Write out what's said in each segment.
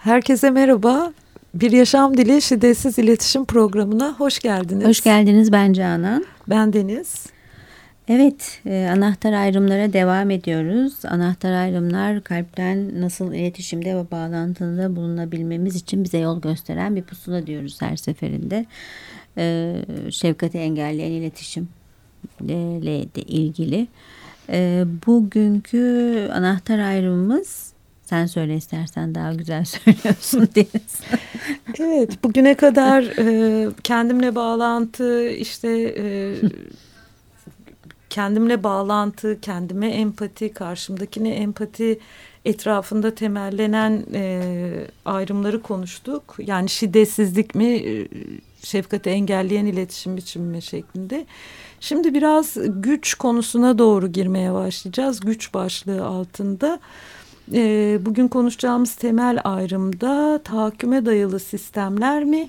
Herkese merhaba. Bir Yaşam Dili Şiddetsiz İletişim Programı'na hoş geldiniz. Hoş geldiniz ben Canan. Ben Deniz. Evet, e, anahtar ayrımlara devam ediyoruz. Anahtar ayrımlar kalpten nasıl iletişimde ve bağlantıda bulunabilmemiz için bize yol gösteren bir pusula diyoruz her seferinde. E, şefkati engelleyen iletişimle de ilgili. E, bugünkü anahtar ayrımımız sen söyle istersen daha güzel söylüyorsun Deniz. evet bugüne kadar e, kendimle bağlantı işte e, kendimle bağlantı, kendime empati, karşımdakine empati etrafında temellenen e, ayrımları konuştuk. Yani şiddetsizlik mi, e, şefkati engelleyen iletişim biçimi mi şeklinde. Şimdi biraz güç konusuna doğru girmeye başlayacağız. Güç başlığı altında. Bugün konuşacağımız temel ayrımda tahakküme dayalı sistemler mi,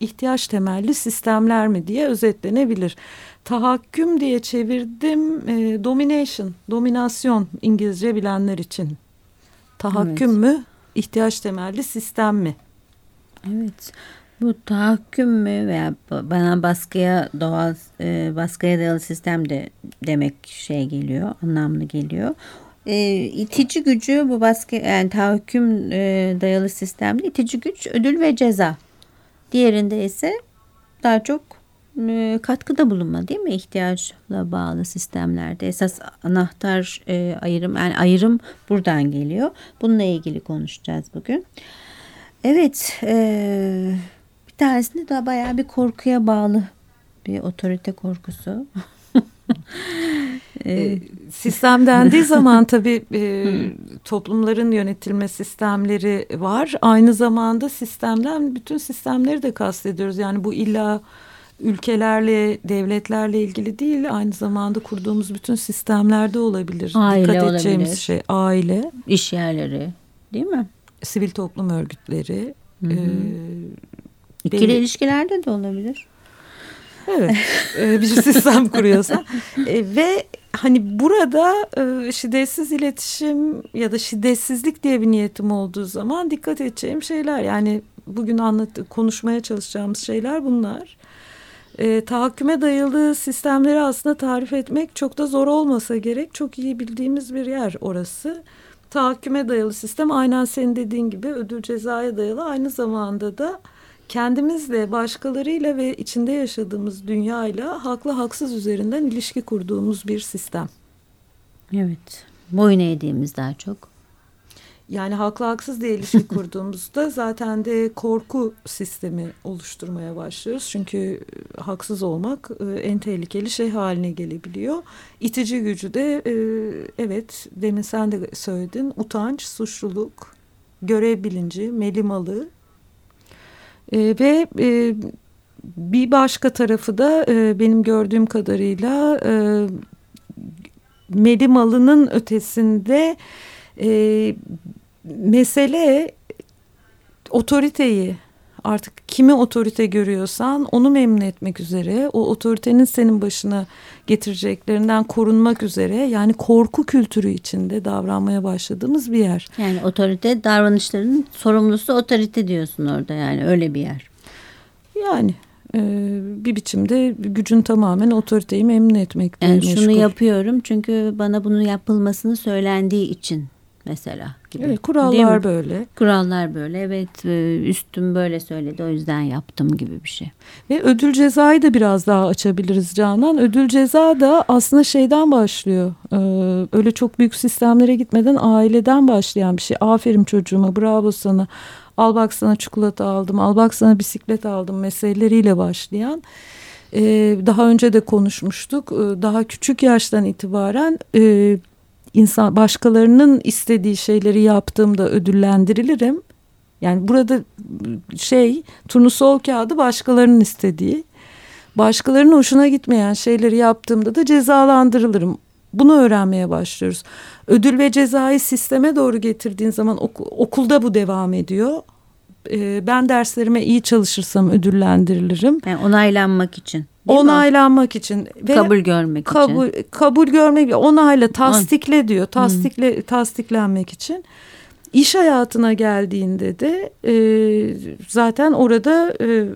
ihtiyaç temelli sistemler mi diye özetlenebilir. Tahakküm diye çevirdim e, domination, dominasyon İngilizce bilenler için. Tahakküm evet. mü, ihtiyaç temelli sistem mi? Evet. Bu tahakküm mü veya bana baskıya doğal e, baskıya dayalı sistem de demek şey geliyor, anlamlı geliyor. E, itici gücü bu baskı yani tahakküm e, dayalı sistemde itici güç ödül ve ceza. Diğerinde ise daha çok e, katkıda bulunma değil mi? İhtiyaçla bağlı sistemlerde esas anahtar e, ayrım yani ayrım buradan geliyor. Bununla ilgili konuşacağız bugün. Evet e, bir tanesinde daha bayağı bir korkuya bağlı bir otorite korkusu e, sistem dendiği zaman tabii e, toplumların yönetilme sistemleri var. Aynı zamanda sistemden bütün sistemleri de kastediyoruz. Yani bu illa ülkelerle, devletlerle ilgili değil, aynı zamanda kurduğumuz bütün sistemlerde olabilir. Aile Dikkat olabilir. edeceğimiz şey aile. iş yerleri değil mi? Sivil toplum örgütleri. Hı hı. E, İkili ilişkilerde de olabilir. Evet, e, bir sistem kuruyorsa. E, ve hani burada e, şiddetsiz iletişim ya da şiddetsizlik diye bir niyetim olduğu zaman dikkat edeceğim şeyler. Yani bugün anlat konuşmaya çalışacağımız şeyler bunlar. E, tahakküme dayalı sistemleri aslında tarif etmek çok da zor olmasa gerek. Çok iyi bildiğimiz bir yer orası. Tahakküme dayalı sistem aynen senin dediğin gibi ödül cezaya dayalı aynı zamanda da kendimizle, başkalarıyla ve içinde yaşadığımız dünyayla haklı haksız üzerinden ilişki kurduğumuz bir sistem. Evet. Boyun eğdiğimiz daha çok. Yani haklı haksız diye ilişki kurduğumuzda zaten de korku sistemi oluşturmaya başlıyoruz. Çünkü e, haksız olmak e, en tehlikeli şey haline gelebiliyor. İtici gücü de e, evet demin sen de söyledin utanç, suçluluk, görev bilinci, melimalı ve bir başka tarafı da benim gördüğüm kadarıyla melimalının ötesinde mesele otoriteyi artık kimi otorite görüyorsan onu memnun etmek üzere o otoritenin senin başına getireceklerinden korunmak üzere yani korku kültürü içinde davranmaya başladığımız bir yer. Yani otorite davranışlarının sorumlusu otorite diyorsun orada yani öyle bir yer. Yani e, bir biçimde gücün tamamen otoriteyi memnun etmek. Yani şunu meşgul. yapıyorum çünkü bana bunun yapılmasını söylendiği için mesela gibi. Evet, kurallar böyle. Kurallar böyle. Evet e, üstüm böyle söyledi o yüzden yaptım gibi bir şey. Ve ödül cezayı da biraz daha açabiliriz Canan. Ödül ceza da aslında şeyden başlıyor. Ee, öyle çok büyük sistemlere gitmeden aileden başlayan bir şey. Aferin çocuğuma bravo sana. Al bak sana çikolata aldım. Al bak sana bisiklet aldım meseleleriyle başlayan. Ee, daha önce de konuşmuştuk. Daha küçük yaştan itibaren e, insan başkalarının istediği şeyleri yaptığımda ödüllendirilirim. Yani burada şey turnusol kağıdı başkalarının istediği. Başkalarının hoşuna gitmeyen şeyleri yaptığımda da cezalandırılırım. Bunu öğrenmeye başlıyoruz. Ödül ve cezayı sisteme doğru getirdiğin zaman ok okulda bu devam ediyor. Ee, ben derslerime iyi çalışırsam ödüllendirilirim. Yani onaylanmak için. Onaylanmak mi? için ve kabul görmek kabul, için. Kabul görmek, onayla, tasdikle diyor. Tasdikle, hmm. tasdiklenmek için. İş hayatına geldiğinde de e, zaten orada e,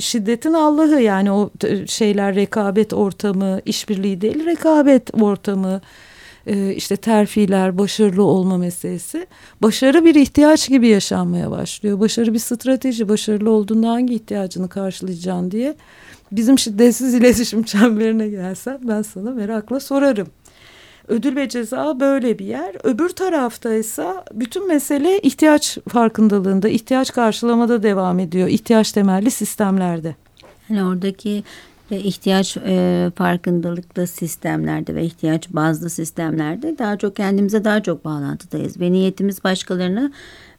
şiddetin Allah'ı yani o şeyler rekabet ortamı, işbirliği değil rekabet ortamı, e, işte terfiler, başarılı olma meselesi. Başarı bir ihtiyaç gibi yaşanmaya başlıyor. Başarı bir strateji, başarılı olduğunda hangi ihtiyacını karşılayacaksın diye. Bizim şiddetsiz iletişim çemberine gelsen ben sana merakla sorarım. Ödül ve ceza böyle bir yer. Öbür tarafta ise bütün mesele ihtiyaç farkındalığında, ihtiyaç karşılamada devam ediyor. İhtiyaç temelli sistemlerde. Yani oradaki ve ihtiyaç e, farkındalıklı sistemlerde ve ihtiyaç bazlı sistemlerde daha çok kendimize daha çok bağlantıdayız. Ve niyetimiz başkalarına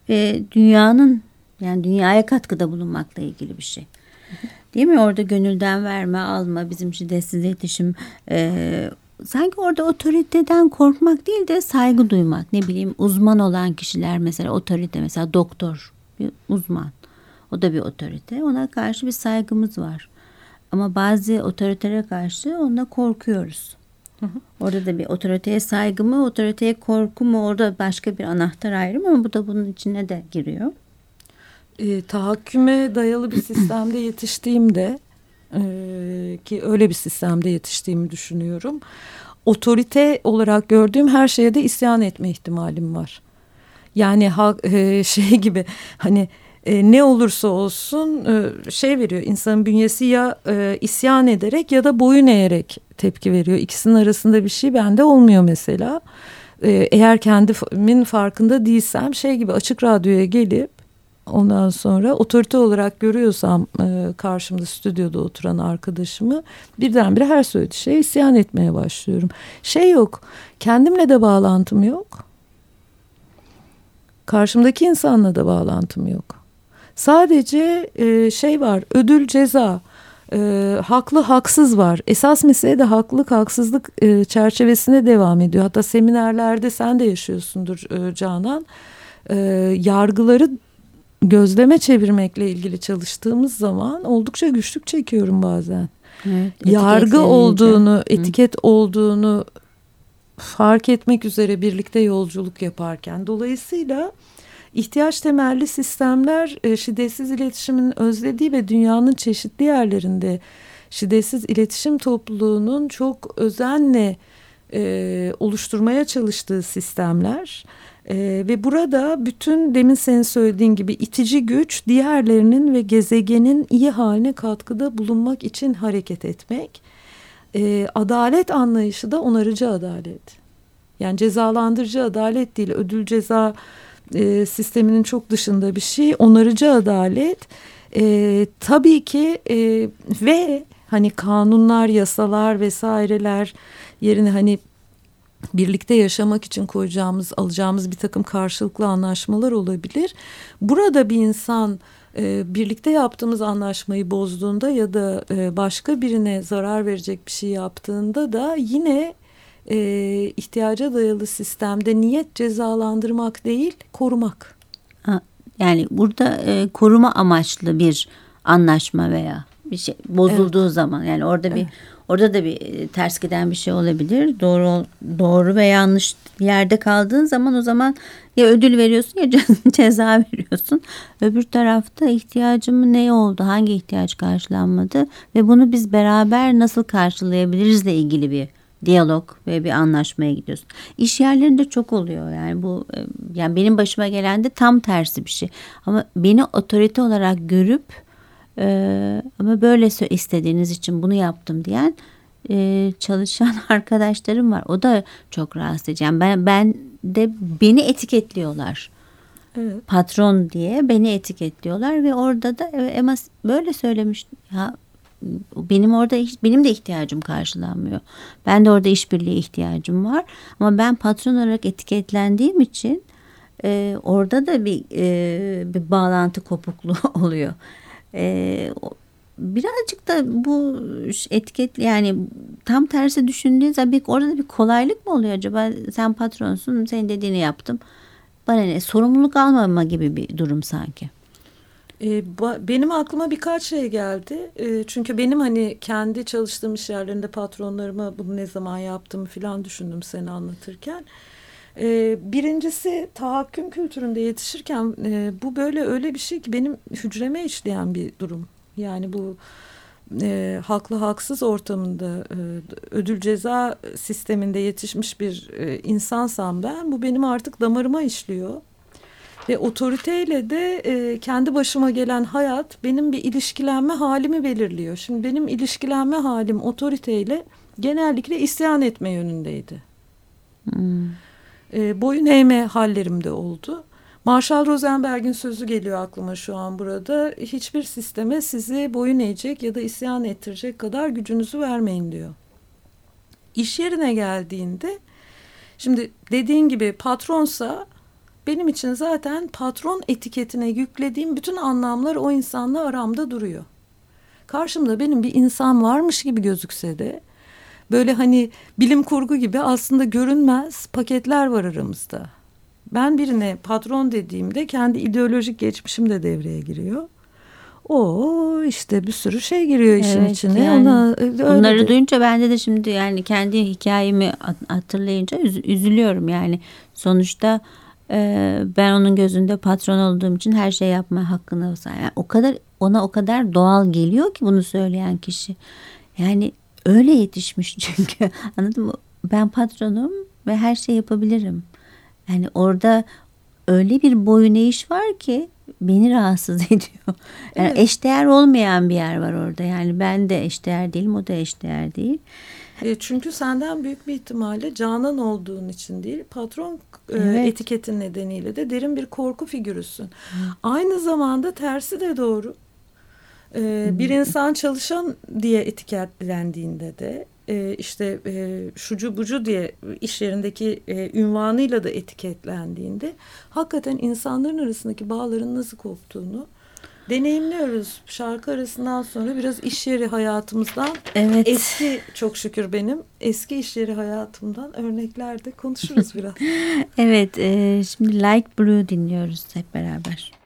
ve dünyanın yani dünyaya katkıda bulunmakla ilgili bir şey. Değil mi? Orada gönülden verme, alma, bizim şiddetsiz iletişim e, sanki orada otoriteden korkmak değil de saygı duymak. Ne bileyim uzman olan kişiler mesela otorite mesela doktor bir uzman. O da bir otorite. Ona karşı bir saygımız var. Ama bazı otoritere karşı ona korkuyoruz. Hı hı. Orada da bir otoriteye saygı mı, otoriteye korku mu orada başka bir anahtar ayrım ama bu da bunun içine de giriyor. E, tahakküme dayalı bir sistemde yetiştiğimde e, ki öyle bir sistemde yetiştiğimi düşünüyorum. Otorite olarak gördüğüm her şeye de isyan etme ihtimalim var. Yani ha, e, şey gibi hani e, ne olursa olsun e, şey veriyor insanın bünyesi ya e, isyan ederek ya da boyun eğerek tepki veriyor. İkisinin arasında bir şey bende olmuyor mesela. E, eğer kendimin farkında değilsem şey gibi açık radyoya gelip ondan sonra otorite olarak görüyorsam e, karşımda stüdyoda oturan arkadaşımı birdenbire her söylediği şeye isyan etmeye başlıyorum. Şey yok kendimle de bağlantım yok. Karşımdaki insanla da bağlantım yok. Sadece e, şey var ödül ceza e, haklı haksız var. Esas mesele de haklılık haksızlık e, çerçevesine devam ediyor. Hatta seminerlerde sen de yaşıyorsundur e, Canan. E, yargıları gözleme çevirmekle ilgili çalıştığımız zaman oldukça güçlük çekiyorum bazen. Evet, Yargı olduğunu, etiket Hı. olduğunu fark etmek üzere birlikte yolculuk yaparken. Dolayısıyla ihtiyaç temelli sistemler e, şiddetsiz iletişimin özlediği ve dünyanın çeşitli yerlerinde şiddetsiz iletişim topluluğunun çok özenle e, oluşturmaya çalıştığı sistemler. Ee, ve burada bütün demin senin söylediğin gibi itici güç diğerlerinin ve gezegenin iyi haline katkıda bulunmak için hareket etmek. Ee, adalet anlayışı da onarıcı adalet. Yani cezalandırıcı adalet değil ödül ceza e, sisteminin çok dışında bir şey. Onarıcı adalet e, tabii ki e, ve hani kanunlar, yasalar vesaireler yerine hani birlikte yaşamak için koyacağımız, alacağımız bir takım karşılıklı anlaşmalar olabilir. Burada bir insan e, birlikte yaptığımız anlaşmayı bozduğunda ya da e, başka birine zarar verecek bir şey yaptığında da yine e, ihtiyaca dayalı sistemde niyet cezalandırmak değil, korumak. Ha, yani burada e, koruma amaçlı bir anlaşma veya bir şey bozulduğu evet. zaman yani orada evet. bir Orada da bir e, ters giden bir şey olabilir. Doğru doğru ve yanlış yerde kaldığın zaman o zaman ya ödül veriyorsun ya ceza veriyorsun. Öbür tarafta ihtiyacım ne oldu? Hangi ihtiyaç karşılanmadı? Ve bunu biz beraber nasıl karşılayabilirizle ilgili bir diyalog ve bir anlaşmaya gidiyorsun. İş yerlerinde çok oluyor yani bu e, yani benim başıma gelen de tam tersi bir şey. Ama beni otorite olarak görüp ee, ama böyle istediğiniz için bunu yaptım diyen e, çalışan arkadaşlarım var. O da çok rahatsız edici. Yani ben, ben de beni etiketliyorlar. Evet. Patron diye beni etiketliyorlar ve orada da Emma böyle söylemiş. Ya benim orada benim de ihtiyacım karşılanmıyor. Ben de orada işbirliği ihtiyacım var. Ama ben patron olarak etiketlendiğim için e, orada da bir e, bir bağlantı kopukluğu oluyor. E, birazcık da bu etiket yani tam tersi düşündüğün zaman bir, orada bir kolaylık mı oluyor acaba? Sen patronsun, senin dediğini yaptım. Bana ne sorumluluk almama gibi bir durum sanki. E, benim aklıma birkaç şey geldi. E, çünkü benim hani kendi çalıştığım iş yerlerinde patronlarıma bunu ne zaman yaptığımı falan düşündüm seni anlatırken. E, birincisi tahakküm kültüründe yetişirken e, bu böyle öyle bir şey ki benim hücreme işleyen bir durum. Yani bu e, haklı haksız ortamında e, ödül ceza sisteminde yetişmiş bir e, insansam ben bu benim artık damarıma işliyor. Ve otoriteyle de e, kendi başıma gelen hayat benim bir ilişkilenme halimi belirliyor. Şimdi benim ilişkilenme halim otoriteyle genellikle isyan etme yönündeydi. Hmm. E, boyun eğme hallerim de oldu. Marshall Rosenberg'in sözü geliyor aklıma şu an burada. Hiçbir sisteme sizi boyun eğecek ya da isyan ettirecek kadar gücünüzü vermeyin diyor. İş yerine geldiğinde şimdi dediğin gibi patronsa benim için zaten patron etiketine yüklediğim bütün anlamlar o insanla aramda duruyor. Karşımda benim bir insan varmış gibi gözükse de böyle hani bilim kurgu gibi aslında görünmez paketler var aramızda. Ben birine patron dediğimde kendi ideolojik geçmişim de devreye giriyor. O işte bir sürü şey giriyor işin evet, içine. Yani, Ona, bunları de. duyunca bende de şimdi yani kendi hikayemi hatırlayınca üz, üzülüyorum yani. Sonuçta e, ben onun gözünde patron olduğum için her şey yapma hakkına sahip. Yani o kadar ona o kadar doğal geliyor ki bunu söyleyen kişi. Yani öyle yetişmiş çünkü anladın mı? Ben patronum ve her şey yapabilirim. Yani orada öyle bir boyun eğiş var ki beni rahatsız ediyor. Yani evet. eşdeğer olmayan bir yer var orada. Yani ben de eşdeğer değilim, o da eşdeğer değil. E, çünkü senden büyük bir ihtimalle canan olduğun için değil, patron e, evet. etiketin nedeniyle de derin bir korku figürüsün. Hı. Aynı zamanda tersi de doğru. E, bir insan çalışan diye etiketlendiğinde de e, işte e, şucu bucu diye iş yerindeki e, ünvanıyla da etiketlendiğinde hakikaten insanların arasındaki bağların nasıl koptuğunu deneyimliyoruz. Şarkı arasından sonra biraz iş yeri hayatımızdan evet. eski çok şükür benim eski iş yeri hayatımdan örneklerde konuşuruz biraz. evet e, şimdi Like Blue dinliyoruz hep beraber.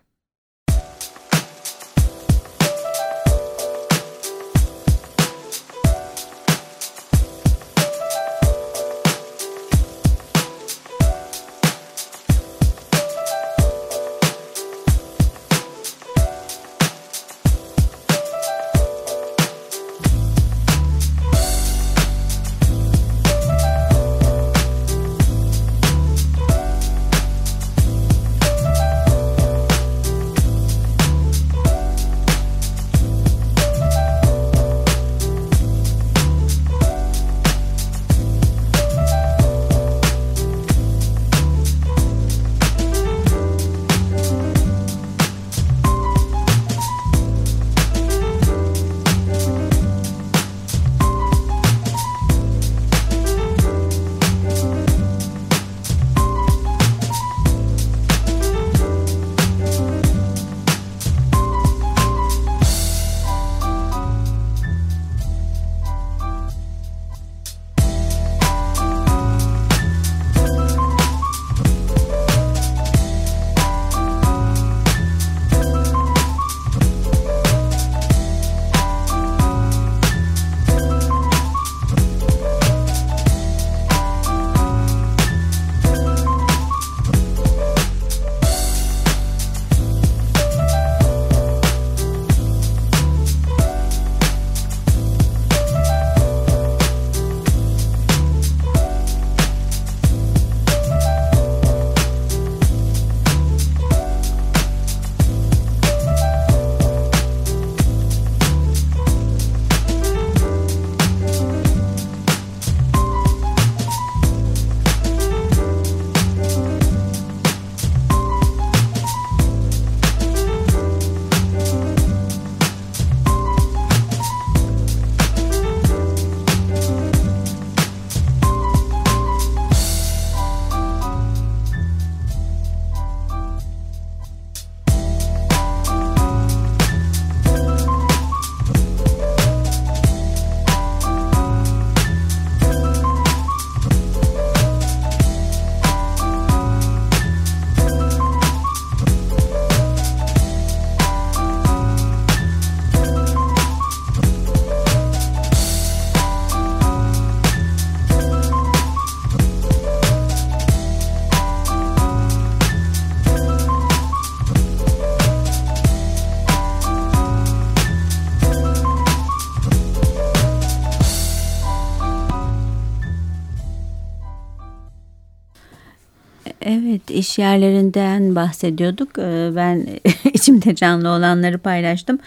İş yerlerinden bahsediyorduk. Ee, ben içimde canlı olanları paylaştım.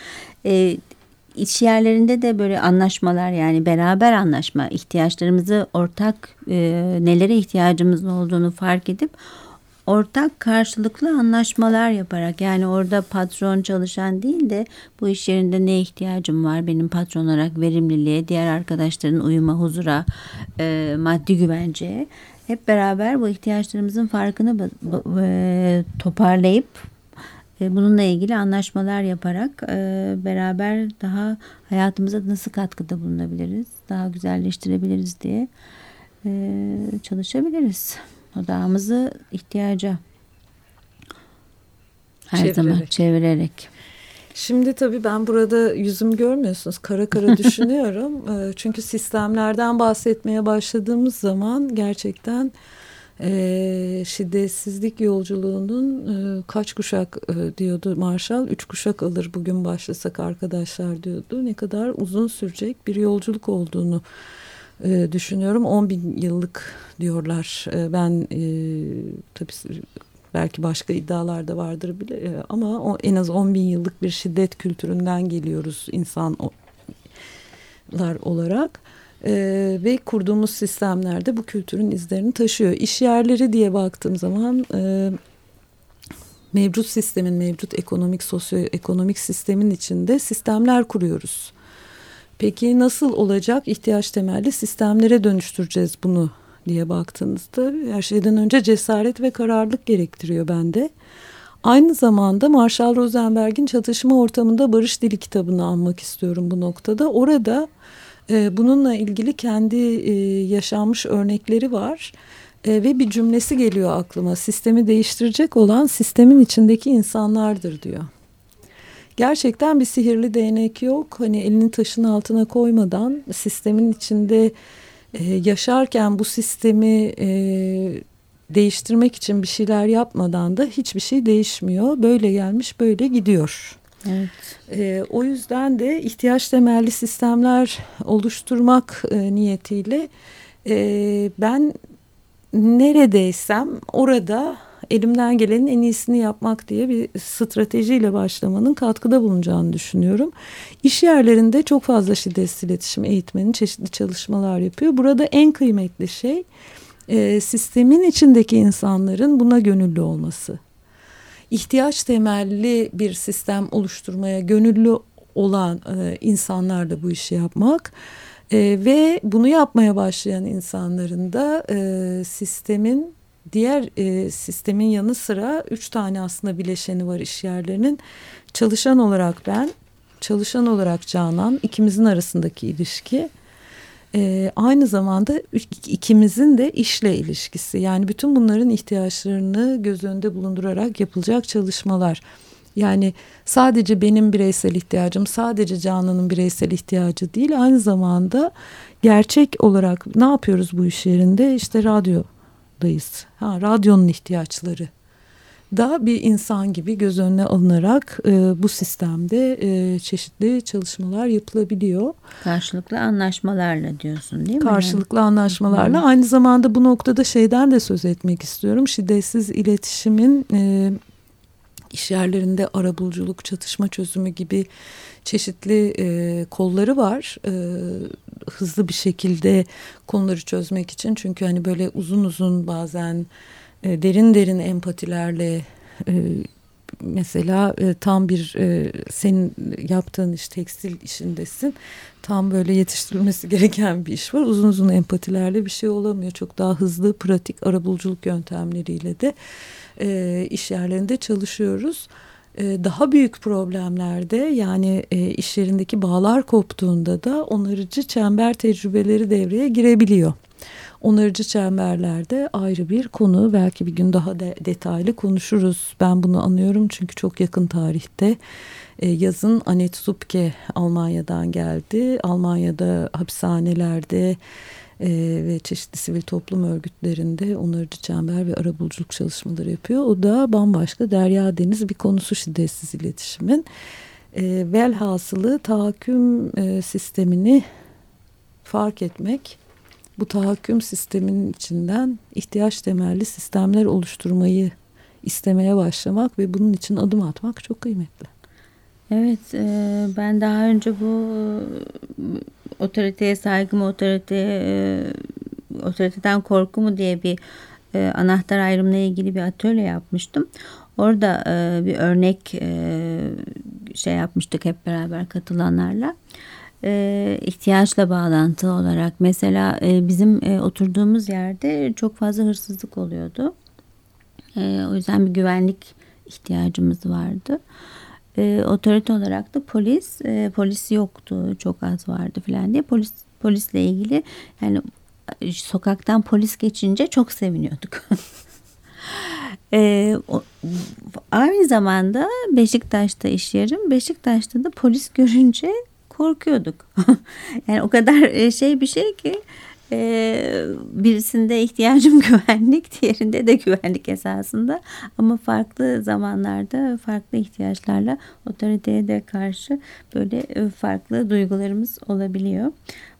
Ee, iş yerlerinde de böyle anlaşmalar yani beraber anlaşma ihtiyaçlarımızı ortak e, nelere ihtiyacımız olduğunu fark edip ortak karşılıklı anlaşmalar yaparak yani orada patron çalışan değil de bu iş yerinde ne ihtiyacım var benim patron olarak verimliliğe diğer arkadaşların uyuma huzura e, maddi güvenceye hep beraber bu ihtiyaçlarımızın farkını e, toparlayıp e, bununla ilgili anlaşmalar yaparak e, beraber daha hayatımıza nasıl katkıda bulunabiliriz, daha güzelleştirebiliriz diye çalışabiliriz. Odağımızı ihtiyaca her çevirerek. zaman çevirerek. Şimdi tabii ben burada yüzüm görmüyorsunuz. Kara kara düşünüyorum. Çünkü sistemlerden bahsetmeye başladığımız zaman gerçekten e, şiddetsizlik yolculuğunun e, kaç kuşak e, diyordu Marshall. Üç kuşak alır bugün başlasak arkadaşlar diyordu. Ne kadar uzun sürecek bir yolculuk olduğunu e, düşünüyorum. 10 bin yıllık diyorlar. E, ben e, tabii belki başka iddialar da vardır bile e, ama o, en az 10 bin yıllık bir şiddet kültüründen geliyoruz insanlar olarak. Ee, ve kurduğumuz sistemlerde bu kültürün izlerini taşıyor. İş yerleri diye baktığım zaman e, mevcut sistemin, mevcut ekonomik, sosyoekonomik sistemin içinde sistemler kuruyoruz. Peki nasıl olacak ihtiyaç temelli sistemlere dönüştüreceğiz bunu diye baktığınızda her şeyden önce cesaret ve kararlılık gerektiriyor bende. Aynı zamanda Marshall Rosenberg'in Çatışma Ortamında Barış Dili kitabını anmak istiyorum bu noktada. Orada e, bununla ilgili kendi e, yaşanmış örnekleri var. E, ve bir cümlesi geliyor aklıma. Sistemi değiştirecek olan sistemin içindeki insanlardır diyor. Gerçekten bir sihirli değnek yok. Hani elini taşın altına koymadan sistemin içinde e, yaşarken bu sistemi e, değiştirmek için bir şeyler yapmadan da hiçbir şey değişmiyor. Böyle gelmiş böyle gidiyor. Evet. E, o yüzden de ihtiyaç temelli sistemler oluşturmak e, niyetiyle e, ben neredeysem orada elimden gelenin en iyisini yapmak diye bir stratejiyle başlamanın katkıda bulunacağını düşünüyorum. İş yerlerinde çok fazla şiddetsiz iletişim eğitmenin çeşitli çalışmalar yapıyor. Burada en kıymetli şey e, sistemin içindeki insanların buna gönüllü olması. İhtiyaç temelli bir sistem oluşturmaya gönüllü olan e, insanlar da bu işi yapmak. E, ve bunu yapmaya başlayan insanların da e, sistemin diğer e, sistemin yanı sıra üç tane aslında bileşeni var iş yerlerinin. Çalışan olarak ben, çalışan olarak Canan ikimizin arasındaki ilişki. E, aynı zamanda ikimizin de işle ilişkisi. Yani bütün bunların ihtiyaçlarını göz önünde bulundurarak yapılacak çalışmalar. Yani sadece benim bireysel ihtiyacım, sadece Canan'ın bireysel ihtiyacı değil, aynı zamanda gerçek olarak ne yapıyoruz bu iş yerinde? İşte radyo dayız. Ha, radyonun ihtiyaçları da bir insan gibi göz önüne alınarak e, bu sistemde e, çeşitli çalışmalar yapılabiliyor. Karşılıklı anlaşmalarla diyorsun değil mi? Karşılıklı anlaşmalarla. Hı. Aynı zamanda bu noktada şeyden de söz etmek istiyorum. Şiddetsiz iletişimin e, iş yerlerinde arabuluculuk, çatışma çözümü gibi çeşitli e, kolları var. E, hızlı bir şekilde konuları çözmek için. Çünkü hani böyle uzun uzun bazen e, derin derin empatilerle e, mesela e, tam bir e, senin yaptığın iş tekstil işindesin. Tam böyle yetiştirilmesi gereken bir iş var. Uzun uzun empatilerle bir şey olamıyor. Çok daha hızlı, pratik arabuluculuk yöntemleriyle de e, iş yerlerinde çalışıyoruz. E, daha büyük problemlerde yani e, iş yerindeki bağlar koptuğunda da onarıcı çember tecrübeleri devreye girebiliyor. Onarıcı çemberlerde ayrı bir konu belki bir gün daha de, detaylı konuşuruz. Ben bunu anıyorum çünkü çok yakın tarihte e, yazın Anet Zupke Almanya'dan geldi. Almanya'da hapishanelerde e, ve çeşitli sivil toplum örgütlerinde onarıcı çember ve arabuluculuk çalışmaları yapıyor. O da bambaşka derya deniz bir konusu şiddetsiz iletişimin. E, velhasılı tahakküm e, sistemini fark etmek bu tahakküm sisteminin içinden ihtiyaç temelli sistemler oluşturmayı istemeye başlamak ve bunun için adım atmak çok kıymetli. Evet, e, ben daha önce bu e, otoriteye saygı mı, otoriteye, e, otoriteden korku mu diye bir anahtar ayrımına ilgili bir atölye yapmıştım. Orada bir örnek şey yapmıştık hep beraber katılanlarla. İhtiyaçla bağlantılı olarak mesela e, bizim e, oturduğumuz yerde çok fazla hırsızlık oluyordu. E, o yüzden bir güvenlik ihtiyacımız vardı. E, otorite olarak da polis, e, polis yoktu, çok az vardı falan diye polis polisle ilgili yani sokaktan polis geçince çok seviniyorduk. Ee, o, aynı zamanda Beşiktaş'ta iş yerim. Beşiktaş'ta da polis görünce korkuyorduk. yani o kadar e, şey bir şey ki e, birisinde ihtiyacım güvenlik, diğerinde de güvenlik esasında. Ama farklı zamanlarda farklı ihtiyaçlarla otoriteye de karşı böyle e, farklı duygularımız olabiliyor.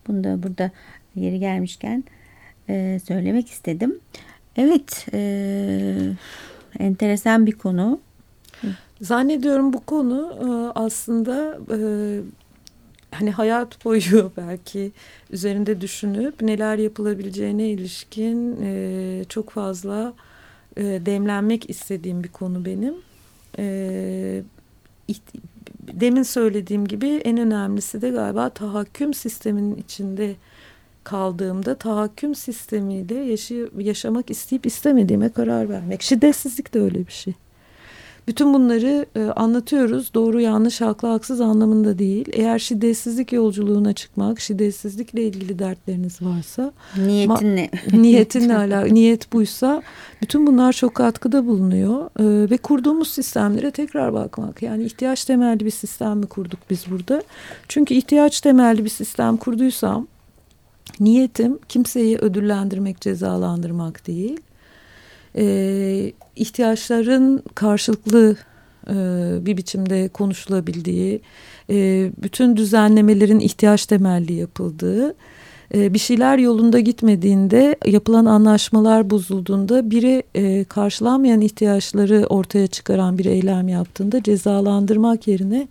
Bunu da burada yeri gelmişken e, söylemek istedim. Evet, e, enteresan bir konu. Zannediyorum bu konu e, aslında hani hayat boyu belki üzerinde düşünüp neler yapılabileceğine ilişkin e, çok fazla demlenmek istediğim bir konu benim. Demin söylediğim gibi en önemlisi de galiba tahakküm sisteminin içinde kaldığımda tahakküm sistemiyle yaşamak isteyip istemediğime karar vermek. Şiddetsizlik de öyle bir şey. Bütün bunları e, anlatıyoruz. Doğru yanlış haklı haksız anlamında değil. Eğer şiddetsizlik yolculuğuna çıkmak, şiddetsizlikle ilgili dertleriniz varsa. Niyetin ne? Niyetinle alakalı. Niyet buysa bütün bunlar çok katkıda bulunuyor. E, ve kurduğumuz sistemlere tekrar bakmak. Yani ihtiyaç temelli bir sistem mi kurduk biz burada? Çünkü ihtiyaç temelli bir sistem kurduysam Niyetim kimseyi ödüllendirmek, cezalandırmak değil. Ee, ihtiyaçların karşılıklı e, bir biçimde konuşulabildiği, e, bütün düzenlemelerin ihtiyaç temelli yapıldığı, e, bir şeyler yolunda gitmediğinde, yapılan anlaşmalar bozulduğunda biri e, karşılanmayan ihtiyaçları ortaya çıkaran bir eylem yaptığında cezalandırmak yerine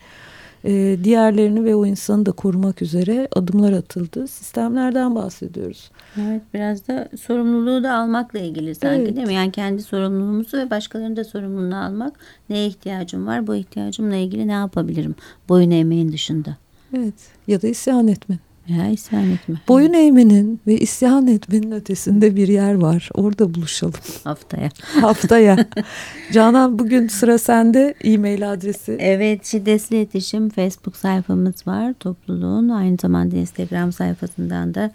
e, diğerlerini ve o insanı da korumak üzere adımlar atıldı. Sistemlerden bahsediyoruz. Evet biraz da sorumluluğu da almakla ilgili sanki evet. değil mi? Yani kendi sorumluluğumuzu ve başkalarının da sorumluluğunu almak. Neye ihtiyacım var? Bu ihtiyacımla ilgili ne yapabilirim? Boyun eğmeyin dışında. Evet ya da isyan etme. Ya isyan etme. Boyun eğmenin ve isyan etmenin ötesinde bir yer var. Orada buluşalım. Haftaya. Haftaya. Canan bugün sıra sende e-mail adresi. Evet şiddetli iletişim Facebook sayfamız var topluluğun. Aynı zamanda Instagram sayfasından da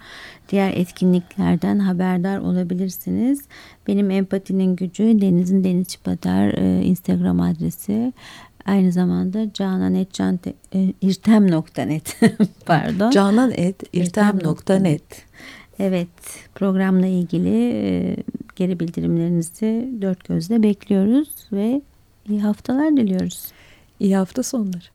diğer etkinliklerden haberdar olabilirsiniz. Benim empatinin gücü Deniz'in Deniz Çıpadar e, Instagram adresi. Aynı zamanda cananet e, pardon. cananet Evet programla ilgili e, geri bildirimlerinizi dört gözle bekliyoruz ve iyi haftalar diliyoruz. İyi hafta sonları.